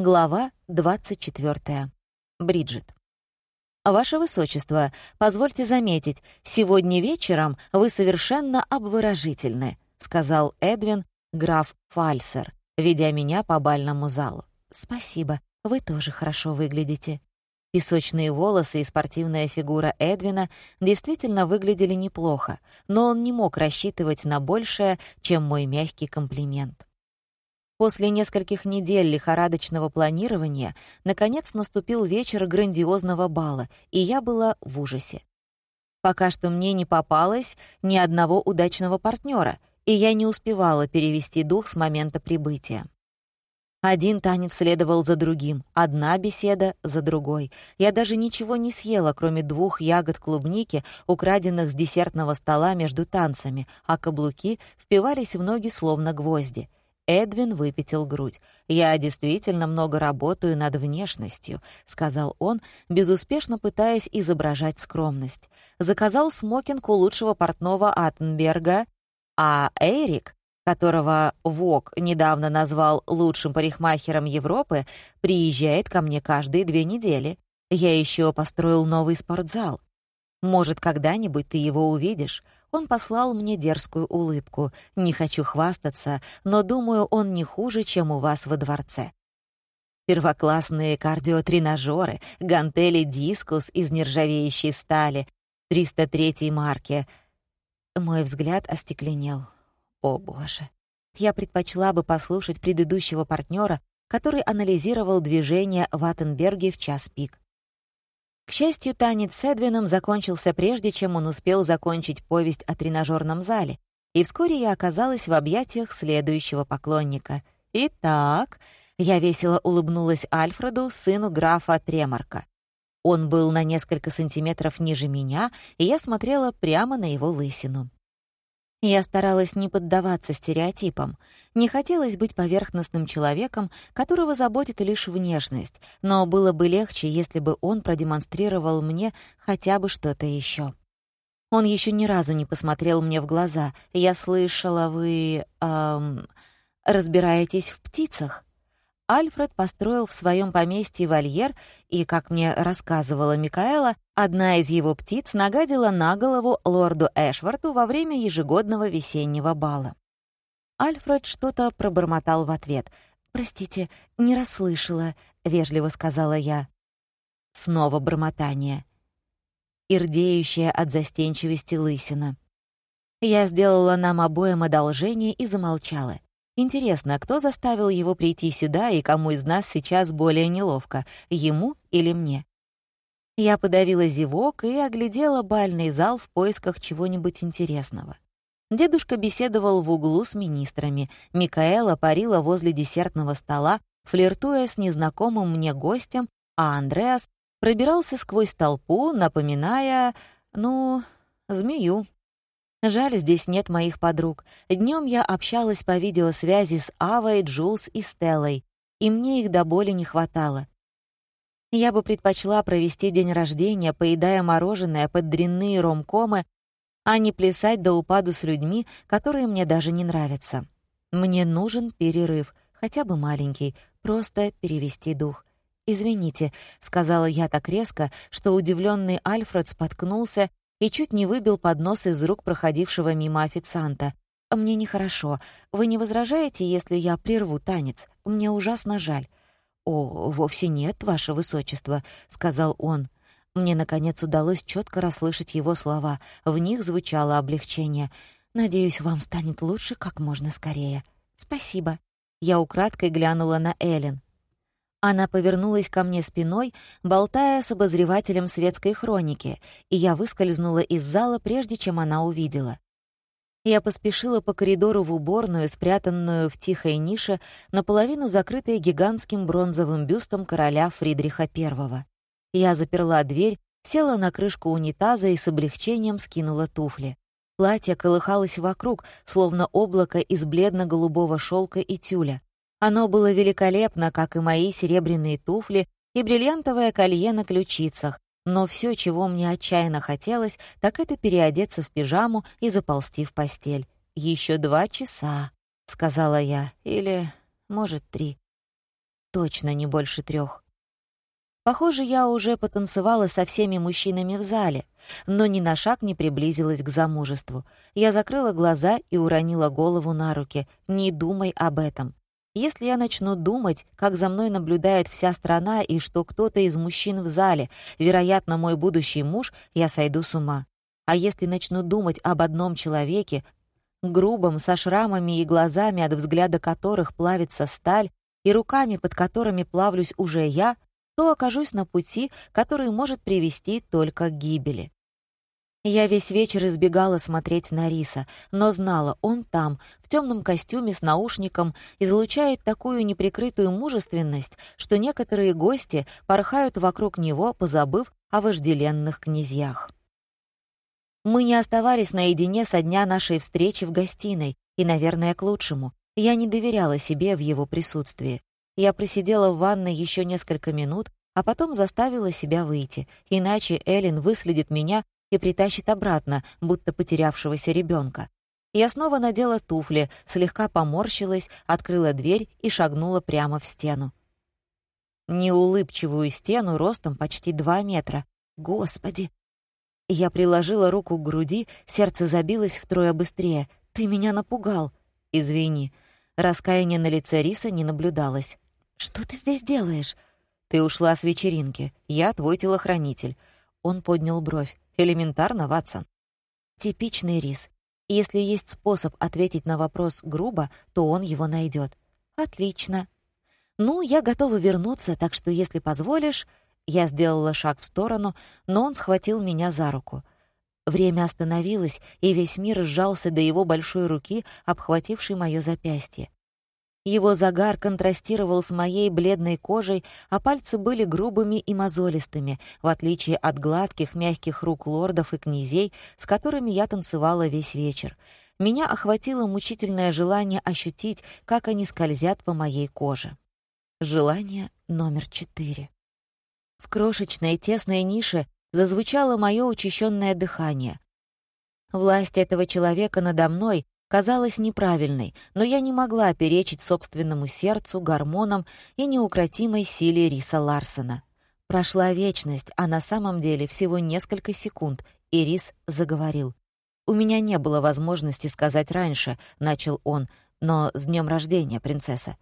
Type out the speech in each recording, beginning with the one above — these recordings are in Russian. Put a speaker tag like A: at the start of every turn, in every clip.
A: Глава 24. Бриджит. «Ваше Высочество, позвольте заметить, сегодня вечером вы совершенно обворожительны», сказал Эдвин, граф Фальсер, ведя меня по бальному залу. «Спасибо, вы тоже хорошо выглядите». Песочные волосы и спортивная фигура Эдвина действительно выглядели неплохо, но он не мог рассчитывать на большее, чем мой мягкий комплимент. После нескольких недель лихорадочного планирования наконец наступил вечер грандиозного бала, и я была в ужасе. Пока что мне не попалось ни одного удачного партнера, и я не успевала перевести дух с момента прибытия. Один танец следовал за другим, одна беседа за другой. Я даже ничего не съела, кроме двух ягод клубники, украденных с десертного стола между танцами, а каблуки впивались в ноги словно гвозди. Эдвин выпятил грудь. «Я действительно много работаю над внешностью», — сказал он, безуспешно пытаясь изображать скромность. Заказал смокинг у лучшего портного Аттенберга, а Эрик, которого ВОК недавно назвал лучшим парикмахером Европы, приезжает ко мне каждые две недели. Я еще построил новый спортзал. Может, когда-нибудь ты его увидишь. Он послал мне дерзкую улыбку. «Не хочу хвастаться, но думаю, он не хуже, чем у вас во дворце». Первоклассные кардиотренажеры, гантели дискус из нержавеющей стали, 303 марки. Мой взгляд остекленел. О, боже. Я предпочла бы послушать предыдущего партнера, который анализировал движение в Аттенберге в час пик. К счастью, танец с Эдвином закончился прежде, чем он успел закончить повесть о тренажерном зале, и вскоре я оказалась в объятиях следующего поклонника. «Итак...» — я весело улыбнулась Альфреду, сыну графа Тремарка. Он был на несколько сантиметров ниже меня, и я смотрела прямо на его лысину. Я старалась не поддаваться стереотипам. Не хотелось быть поверхностным человеком, которого заботит лишь внешность, но было бы легче, если бы он продемонстрировал мне хотя бы что-то еще. Он еще ни разу не посмотрел мне в глаза. Я слышала, вы... Эм, разбираетесь в птицах? Альфред построил в своем поместье вольер, и, как мне рассказывала Микаэла, одна из его птиц нагадила на голову лорду Эшварту во время ежегодного весеннего бала. Альфред что-то пробормотал в ответ. «Простите, не расслышала», — вежливо сказала я. Снова бормотание. Ирдеющая от застенчивости лысина. Я сделала нам обоим одолжение и замолчала. Интересно, кто заставил его прийти сюда и кому из нас сейчас более неловко, ему или мне? Я подавила зевок и оглядела бальный зал в поисках чего-нибудь интересного. Дедушка беседовал в углу с министрами, Микаэла парила возле десертного стола, флиртуя с незнакомым мне гостем, а Андреас пробирался сквозь толпу, напоминая, ну, змею. Жаль, здесь нет моих подруг. Днем я общалась по видеосвязи с Авой, Джулс и Стеллой, и мне их до боли не хватало. Я бы предпочла провести день рождения, поедая мороженое под дрянные ромкомы, а не плясать до упаду с людьми, которые мне даже не нравятся. Мне нужен перерыв, хотя бы маленький, просто перевести дух. «Извините», — сказала я так резко, что удивленный Альфред споткнулся и чуть не выбил поднос из рук проходившего мимо официанта. «Мне нехорошо. Вы не возражаете, если я прерву танец? Мне ужасно жаль». «О, вовсе нет, ваше высочество», — сказал он. Мне, наконец, удалось четко расслышать его слова. В них звучало облегчение. «Надеюсь, вам станет лучше как можно скорее». «Спасибо». Я украдкой глянула на Эллен. Она повернулась ко мне спиной, болтая с обозревателем светской хроники, и я выскользнула из зала, прежде чем она увидела. Я поспешила по коридору в уборную, спрятанную в тихой нише, наполовину закрытой гигантским бронзовым бюстом короля Фридриха I. Я заперла дверь, села на крышку унитаза и с облегчением скинула туфли. Платье колыхалось вокруг, словно облако из бледно-голубого шелка и тюля. Оно было великолепно, как и мои серебряные туфли и бриллиантовое колье на ключицах, но все, чего мне отчаянно хотелось, так это переодеться в пижаму и заползти в постель. Еще два часа», — сказала я, или, может, три. точно не больше трех. Похоже, я уже потанцевала со всеми мужчинами в зале, но ни на шаг не приблизилась к замужеству. Я закрыла глаза и уронила голову на руки. «Не думай об этом. Если я начну думать, как за мной наблюдает вся страна и что кто-то из мужчин в зале, вероятно, мой будущий муж, я сойду с ума. А если начну думать об одном человеке, грубом, со шрамами и глазами, от взгляда которых плавится сталь, и руками, под которыми плавлюсь уже я, то окажусь на пути, который может привести только к гибели. Я весь вечер избегала смотреть на Риса, но знала, он там, в темном костюме с наушником, излучает такую неприкрытую мужественность, что некоторые гости порхают вокруг него, позабыв о вожделенных князьях. Мы не оставались наедине со дня нашей встречи в гостиной, и, наверное, к лучшему. Я не доверяла себе в его присутствии. Я просидела в ванной еще несколько минут, а потом заставила себя выйти, иначе Эллен выследит меня и притащит обратно, будто потерявшегося ребенка. Я снова надела туфли, слегка поморщилась, открыла дверь и шагнула прямо в стену. Неулыбчивую стену ростом почти два метра. Господи! Я приложила руку к груди, сердце забилось втрое быстрее. «Ты меня напугал!» «Извини». Раскаяния на лице Риса не наблюдалось. «Что ты здесь делаешь?» «Ты ушла с вечеринки. Я твой телохранитель». Он поднял бровь. «Элементарно, Ватсон». Типичный Рис. Если есть способ ответить на вопрос грубо, то он его найдет. «Отлично. Ну, я готова вернуться, так что, если позволишь...» Я сделала шаг в сторону, но он схватил меня за руку. Время остановилось, и весь мир сжался до его большой руки, обхватившей моё запястье. Его загар контрастировал с моей бледной кожей, а пальцы были грубыми и мозолистыми, в отличие от гладких, мягких рук лордов и князей, с которыми я танцевала весь вечер. Меня охватило мучительное желание ощутить, как они скользят по моей коже. Желание номер четыре. В крошечной тесной нише зазвучало мое учащенное дыхание. Власть этого человека надо мной казалась неправильной, но я не могла перечить собственному сердцу, гормонам и неукротимой силе Риса Ларсона. Прошла вечность, а на самом деле всего несколько секунд, и Рис заговорил. «У меня не было возможности сказать раньше», — начал он, «но с днем рождения, принцесса».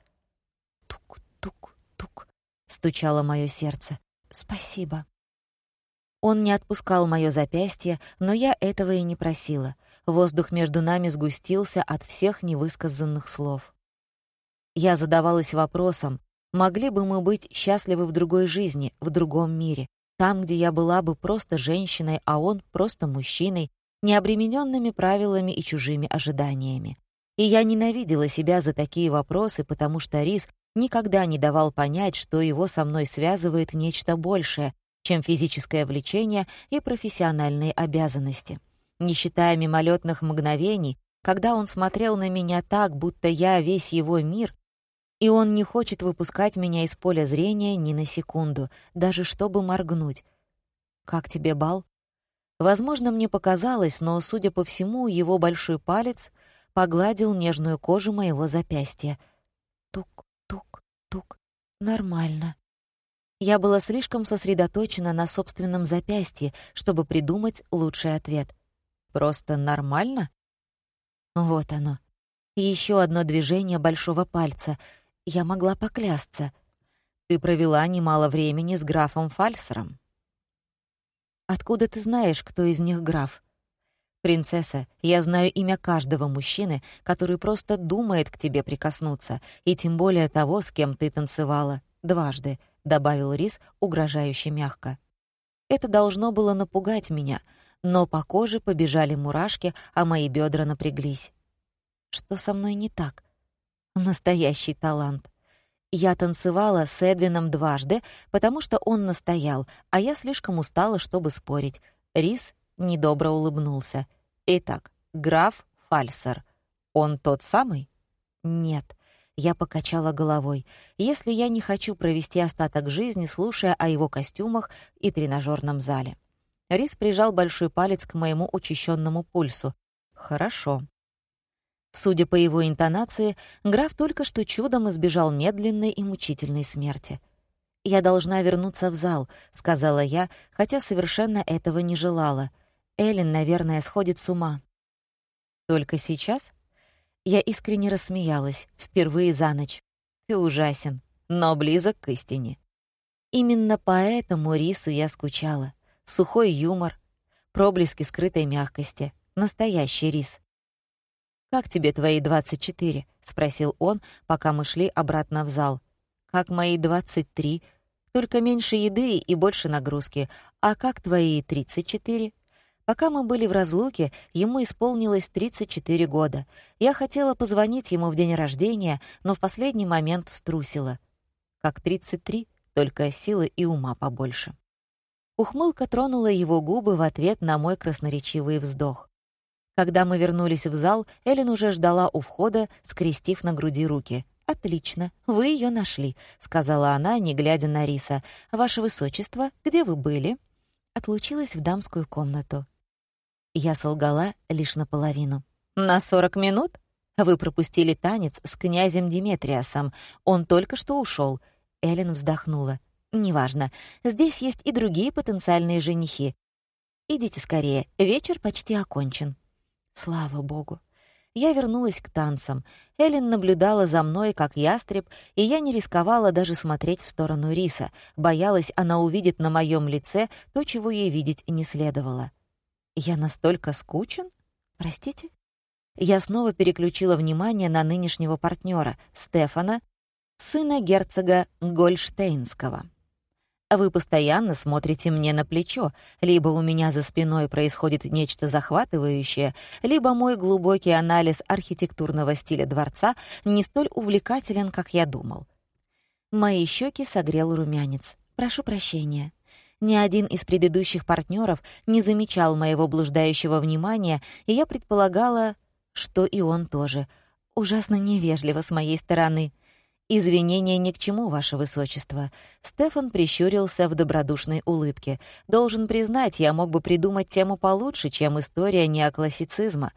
A: «Тук-тук-тук», — стучало мое сердце. «Спасибо». Он не отпускал мое запястье, но я этого и не просила. Воздух между нами сгустился от всех невысказанных слов. Я задавалась вопросом, могли бы мы быть счастливы в другой жизни, в другом мире, там, где я была бы просто женщиной, а он просто мужчиной, не обремененными правилами и чужими ожиданиями. И я ненавидела себя за такие вопросы, потому что Рис никогда не давал понять, что его со мной связывает нечто большее, чем физическое влечение и профессиональные обязанности не считая мимолетных мгновений, когда он смотрел на меня так, будто я весь его мир, и он не хочет выпускать меня из поля зрения ни на секунду, даже чтобы моргнуть. «Как тебе бал?» Возможно, мне показалось, но, судя по всему, его большой палец погладил нежную кожу моего запястья. Тук-тук-тук. Нормально. Я была слишком сосредоточена на собственном запястье, чтобы придумать лучший ответ — Просто нормально? Вот оно. Еще одно движение большого пальца. Я могла поклясться. Ты провела немало времени с графом Фальсером. Откуда ты знаешь, кто из них граф? «Принцесса, я знаю имя каждого мужчины, который просто думает к тебе прикоснуться, и тем более того, с кем ты танцевала. Дважды», — добавил Рис угрожающе мягко. Это должно было напугать меня, но по коже побежали мурашки, а мои бедра напряглись. Что со мной не так? Настоящий талант. Я танцевала с Эдвином дважды, потому что он настоял, а я слишком устала, чтобы спорить. Рис недобро улыбнулся. «Итак, граф Фальсер. Он тот самый?» «Нет». Я покачала головой. «Если я не хочу провести остаток жизни, слушая о его костюмах и тренажерном зале». Рис прижал большой палец к моему учащенному пульсу. «Хорошо». Судя по его интонации, граф только что чудом избежал медленной и мучительной смерти. «Я должна вернуться в зал», — сказала я, хотя совершенно этого не желала. Эллен, наверное, сходит с ума. «Только сейчас?» Я искренне рассмеялась, впервые за ночь. «Ты ужасен, но близок к истине». Именно поэтому Рису я скучала. Сухой юмор, проблески скрытой мягкости, настоящий Рис. «Как тебе твои двадцать четыре?» — спросил он, пока мы шли обратно в зал. «Как мои двадцать три, только меньше еды и больше нагрузки. А как твои тридцать четыре?» Пока мы были в разлуке, ему исполнилось 34 года. Я хотела позвонить ему в день рождения, но в последний момент струсила. Как 33, только силы и ума побольше. Ухмылка тронула его губы в ответ на мой красноречивый вздох. Когда мы вернулись в зал, Эллен уже ждала у входа, скрестив на груди руки. «Отлично, вы ее нашли», — сказала она, не глядя на Риса. «Ваше Высочество, где вы были?» Отлучилась в дамскую комнату. Я солгала лишь наполовину. «На сорок минут? Вы пропустили танец с князем Диметриасом. Он только что ушел. Эллен вздохнула. «Неважно. Здесь есть и другие потенциальные женихи. Идите скорее, вечер почти окончен». Слава богу. Я вернулась к танцам. Эллен наблюдала за мной, как ястреб, и я не рисковала даже смотреть в сторону Риса. Боялась, она увидит на моем лице то, чего ей видеть не следовало. Я настолько скучен? Простите? Я снова переключила внимание на нынешнего партнера, Стефана, сына герцога Гольштейнского. Вы постоянно смотрите мне на плечо, либо у меня за спиной происходит нечто захватывающее, либо мой глубокий анализ архитектурного стиля дворца не столь увлекателен, как я думал. Мои щеки согрел румянец. Прошу прощения. Ни один из предыдущих партнеров не замечал моего блуждающего внимания, и я предполагала, что и он тоже. Ужасно невежливо с моей стороны. «Извинения ни к чему, ваше высочество». Стефан прищурился в добродушной улыбке. «Должен признать, я мог бы придумать тему получше, чем история неоклассицизма.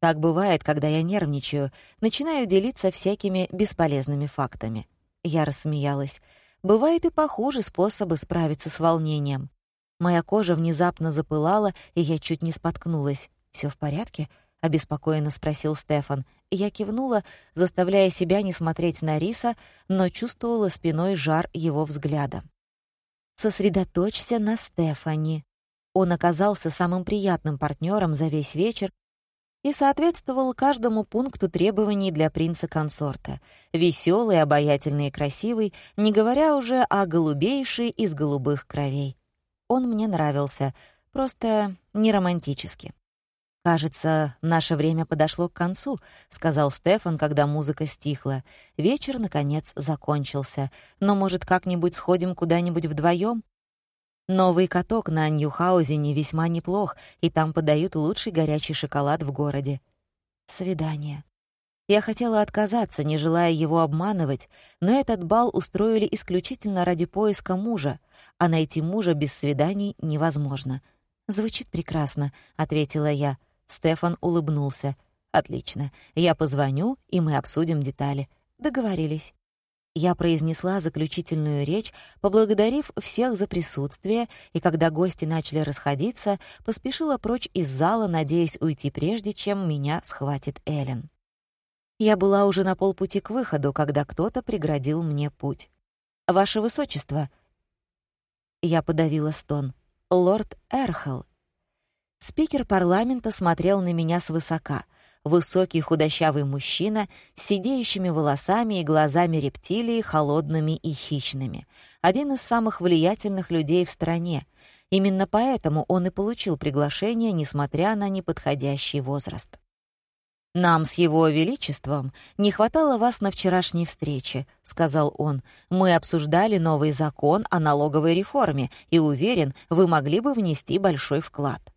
A: Так бывает, когда я нервничаю, начинаю делиться всякими бесполезными фактами». Я рассмеялась. Бывает и похуже способы справиться с волнением. Моя кожа внезапно запылала, и я чуть не споткнулась. Все в порядке?» — обеспокоенно спросил Стефан. Я кивнула, заставляя себя не смотреть на Риса, но чувствовала спиной жар его взгляда. «Сосредоточься на Стефани». Он оказался самым приятным партнером за весь вечер и соответствовал каждому пункту требований для принца-консорта. Веселый, обаятельный и красивый, не говоря уже о голубейшей из голубых кровей. Он мне нравился, просто не романтически. «Кажется, наше время подошло к концу», — сказал Стефан, когда музыка стихла. Вечер, наконец, закончился. «Но, может, как-нибудь сходим куда-нибудь вдвоем? Новый каток на Ньюхаузене весьма неплох, и там подают лучший горячий шоколад в городе. Свидание. Я хотела отказаться, не желая его обманывать, но этот бал устроили исключительно ради поиска мужа, а найти мужа без свиданий невозможно. «Звучит прекрасно», — ответила я. Стефан улыбнулся. «Отлично. Я позвоню, и мы обсудим детали. Договорились». Я произнесла заключительную речь, поблагодарив всех за присутствие, и когда гости начали расходиться, поспешила прочь из зала, надеясь уйти прежде, чем меня схватит Эллен. Я была уже на полпути к выходу, когда кто-то преградил мне путь. «Ваше Высочество!» Я подавила стон. «Лорд Эрхел!» Спикер парламента смотрел на меня свысока — высокий худощавый мужчина с сидеющими волосами и глазами рептилии, холодными и хищными. Один из самых влиятельных людей в стране. Именно поэтому он и получил приглашение, несмотря на неподходящий возраст. «Нам с его величеством не хватало вас на вчерашней встрече», — сказал он. «Мы обсуждали новый закон о налоговой реформе, и, уверен, вы могли бы внести большой вклад».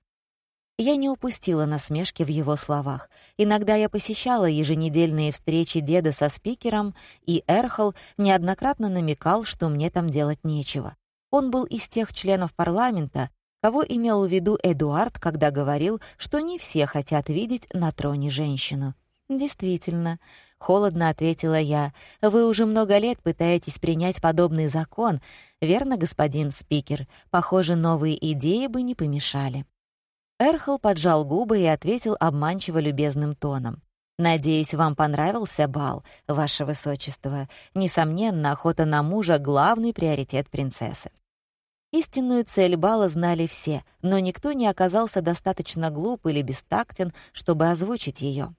A: Я не упустила насмешки в его словах. Иногда я посещала еженедельные встречи деда со спикером, и Эрхол неоднократно намекал, что мне там делать нечего. Он был из тех членов парламента, кого имел в виду Эдуард, когда говорил, что не все хотят видеть на троне женщину. «Действительно», — холодно ответила я, — «вы уже много лет пытаетесь принять подобный закон, верно, господин спикер? Похоже, новые идеи бы не помешали». Эрхол поджал губы и ответил обманчиво любезным тоном. «Надеюсь, вам понравился бал, ваше высочество. Несомненно, охота на мужа — главный приоритет принцессы». Истинную цель бала знали все, но никто не оказался достаточно глуп или бестактен, чтобы озвучить ее.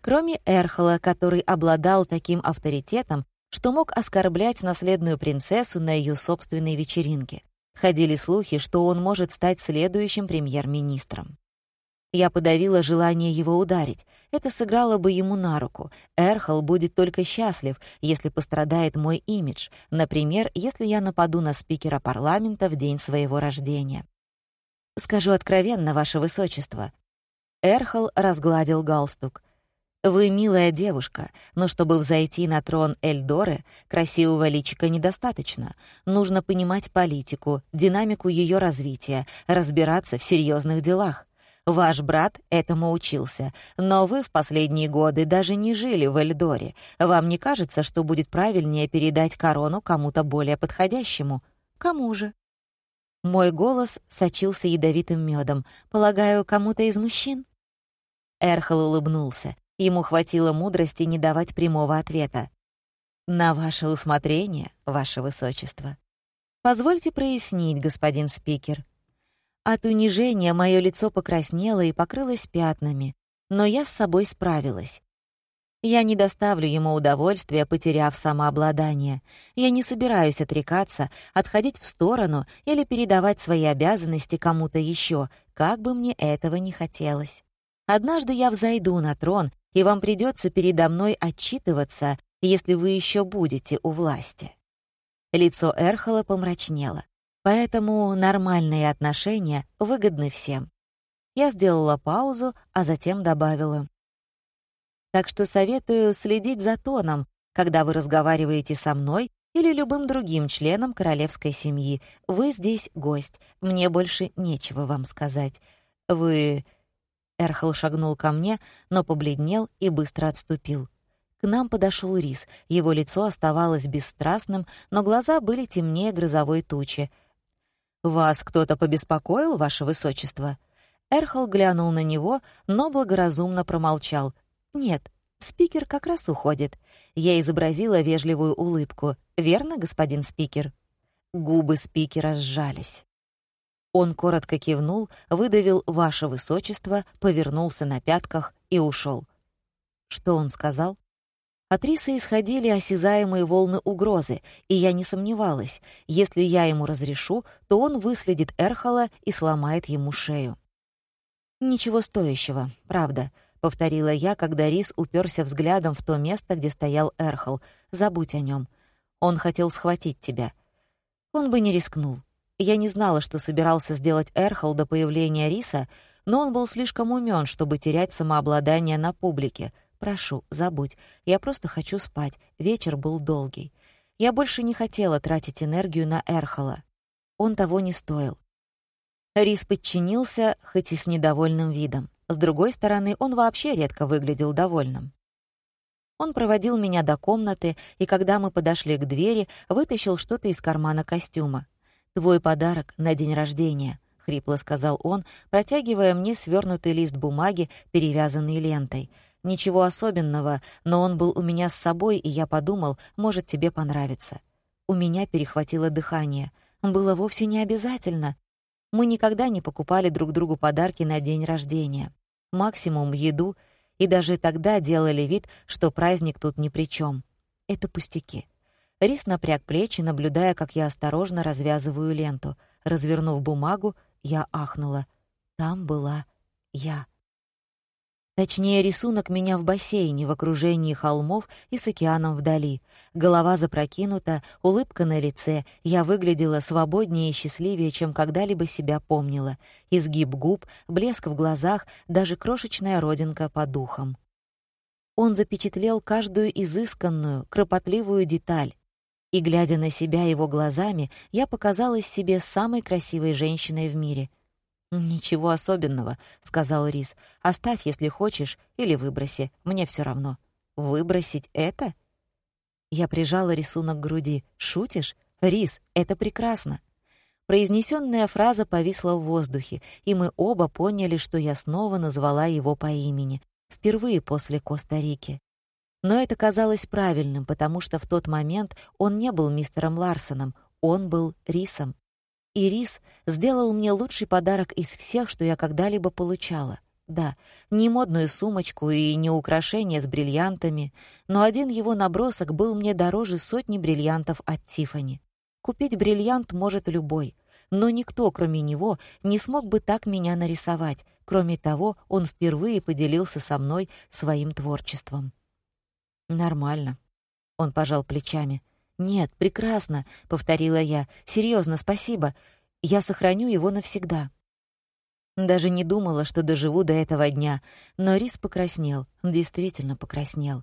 A: Кроме Эрхола, который обладал таким авторитетом, что мог оскорблять наследную принцессу на ее собственной вечеринке. Ходили слухи, что он может стать следующим премьер-министром. Я подавила желание его ударить. Это сыграло бы ему на руку. Эрхол будет только счастлив, если пострадает мой имидж, например, если я нападу на спикера парламента в день своего рождения. Скажу откровенно, ваше высочество. Эрхол разгладил галстук. Вы милая девушка, но чтобы взойти на трон Эльдоры, красивого личика недостаточно. Нужно понимать политику, динамику ее развития, разбираться в серьезных делах. Ваш брат этому учился, но вы в последние годы даже не жили в Эльдоре. Вам не кажется, что будет правильнее передать корону кому-то более подходящему? Кому же? Мой голос сочился ядовитым медом. Полагаю, кому-то из мужчин? Эрхол улыбнулся. Ему хватило мудрости не давать прямого ответа. «На ваше усмотрение, ваше высочество». «Позвольте прояснить, господин спикер. От унижения мое лицо покраснело и покрылось пятнами, но я с собой справилась. Я не доставлю ему удовольствия, потеряв самообладание. Я не собираюсь отрекаться, отходить в сторону или передавать свои обязанности кому-то еще, как бы мне этого не хотелось. Однажды я взойду на трон, и вам придется передо мной отчитываться, если вы еще будете у власти». Лицо Эрхола помрачнело. Поэтому нормальные отношения выгодны всем. Я сделала паузу, а затем добавила. Так что советую следить за тоном, когда вы разговариваете со мной или любым другим членом королевской семьи. Вы здесь гость, мне больше нечего вам сказать. Вы... Эрхол шагнул ко мне, но побледнел и быстро отступил. К нам подошел Рис. Его лицо оставалось бесстрастным, но глаза были темнее грозовой тучи — «Вас кто-то побеспокоил, ваше высочество?» Эрхол глянул на него, но благоразумно промолчал. «Нет, спикер как раз уходит». Я изобразила вежливую улыбку. «Верно, господин спикер?» Губы спикера сжались. Он коротко кивнул, выдавил «Ваше высочество», повернулся на пятках и ушел. Что он сказал? От Риса исходили осязаемые волны угрозы, и я не сомневалась, если я ему разрешу, то он выследит Эрхола и сломает ему шею. «Ничего стоящего, правда», — повторила я, когда Рис уперся взглядом в то место, где стоял Эрхол. «Забудь о нем. Он хотел схватить тебя. Он бы не рискнул. Я не знала, что собирался сделать Эрхол до появления Риса, но он был слишком умен, чтобы терять самообладание на публике — Прошу, забудь. Я просто хочу спать. Вечер был долгий. Я больше не хотела тратить энергию на Эрхола. Он того не стоил. Рис подчинился, хоть и с недовольным видом. С другой стороны, он вообще редко выглядел довольным. Он проводил меня до комнаты, и когда мы подошли к двери, вытащил что-то из кармана костюма. «Твой подарок на день рождения», — хрипло сказал он, протягивая мне свернутый лист бумаги, перевязанный лентой — Ничего особенного, но он был у меня с собой, и я подумал, может, тебе понравится. У меня перехватило дыхание. Было вовсе не обязательно. Мы никогда не покупали друг другу подарки на день рождения. Максимум — еду, и даже тогда делали вид, что праздник тут ни при чем. Это пустяки. Рис напряг плечи, наблюдая, как я осторожно развязываю ленту. Развернув бумагу, я ахнула. Там была я. Точнее, рисунок меня в бассейне в окружении холмов и с океаном вдали. Голова запрокинута, улыбка на лице. Я выглядела свободнее и счастливее, чем когда-либо себя помнила. Изгиб губ, блеск в глазах, даже крошечная родинка по духам. Он запечатлел каждую изысканную, кропотливую деталь. И, глядя на себя его глазами, я показалась себе самой красивой женщиной в мире. «Ничего особенного», — сказал Рис. «Оставь, если хочешь, или выброси. Мне все равно». «Выбросить это?» Я прижала рисунок к груди. «Шутишь? Рис, это прекрасно!» Произнесенная фраза повисла в воздухе, и мы оба поняли, что я снова назвала его по имени, впервые после Коста-Рики. Но это казалось правильным, потому что в тот момент он не был мистером Ларсоном, он был Рисом. И Рис сделал мне лучший подарок из всех, что я когда-либо получала. Да, не модную сумочку и не украшение с бриллиантами, но один его набросок был мне дороже сотни бриллиантов от Тифани. Купить бриллиант может любой, но никто, кроме него, не смог бы так меня нарисовать. Кроме того, он впервые поделился со мной своим творчеством. «Нормально», — он пожал плечами. «Нет, прекрасно», — повторила я. «Серьезно, спасибо. Я сохраню его навсегда». Даже не думала, что доживу до этого дня, но Рис покраснел, действительно покраснел.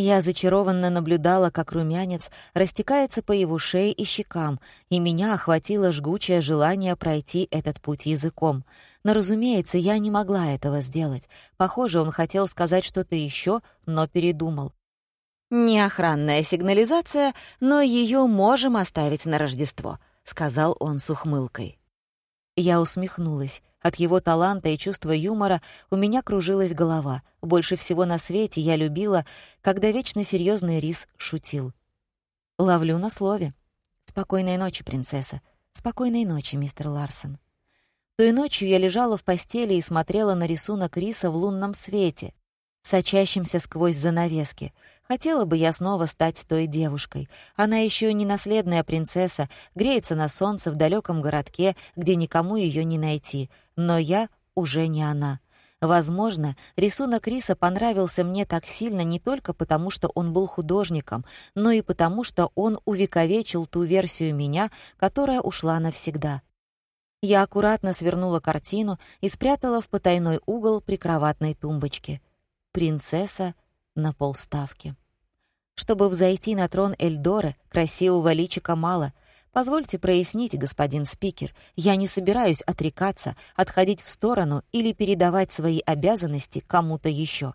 A: Я зачарованно наблюдала, как румянец растекается по его шее и щекам, и меня охватило жгучее желание пройти этот путь языком. Но, разумеется, я не могла этого сделать. Похоже, он хотел сказать что-то еще, но передумал. «Не охранная сигнализация, но ее можем оставить на Рождество», — сказал он с ухмылкой. Я усмехнулась. От его таланта и чувства юмора у меня кружилась голова. Больше всего на свете я любила, когда вечно серьезный рис шутил. «Ловлю на слове. Спокойной ночи, принцесса. Спокойной ночи, мистер Ларсон». Той ночью я лежала в постели и смотрела на рисунок риса в лунном свете, сочащимся сквозь занавески. Хотела бы я снова стать той девушкой. Она еще не наследная принцесса, греется на солнце в далеком городке, где никому ее не найти. Но я уже не она. Возможно, рисунок Риса понравился мне так сильно не только потому, что он был художником, но и потому, что он увековечил ту версию меня, которая ушла навсегда. Я аккуратно свернула картину и спрятала в потайной угол прикроватной тумбочки. Принцесса на полставки. Чтобы взойти на трон Эльдора, красивого личика мало. Позвольте прояснить, господин спикер, я не собираюсь отрекаться, отходить в сторону или передавать свои обязанности кому-то еще.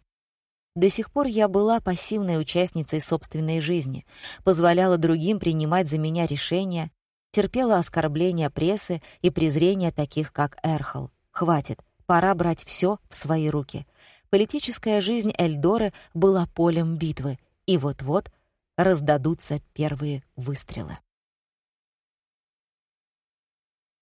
A: До сих пор я была пассивной участницей собственной жизни, позволяла другим принимать за меня решения, терпела оскорбления прессы и презрения таких, как Эрхол. Хватит, пора брать все в свои руки. Политическая жизнь Эльдоры была полем битвы, и вот-вот раздадутся первые выстрелы.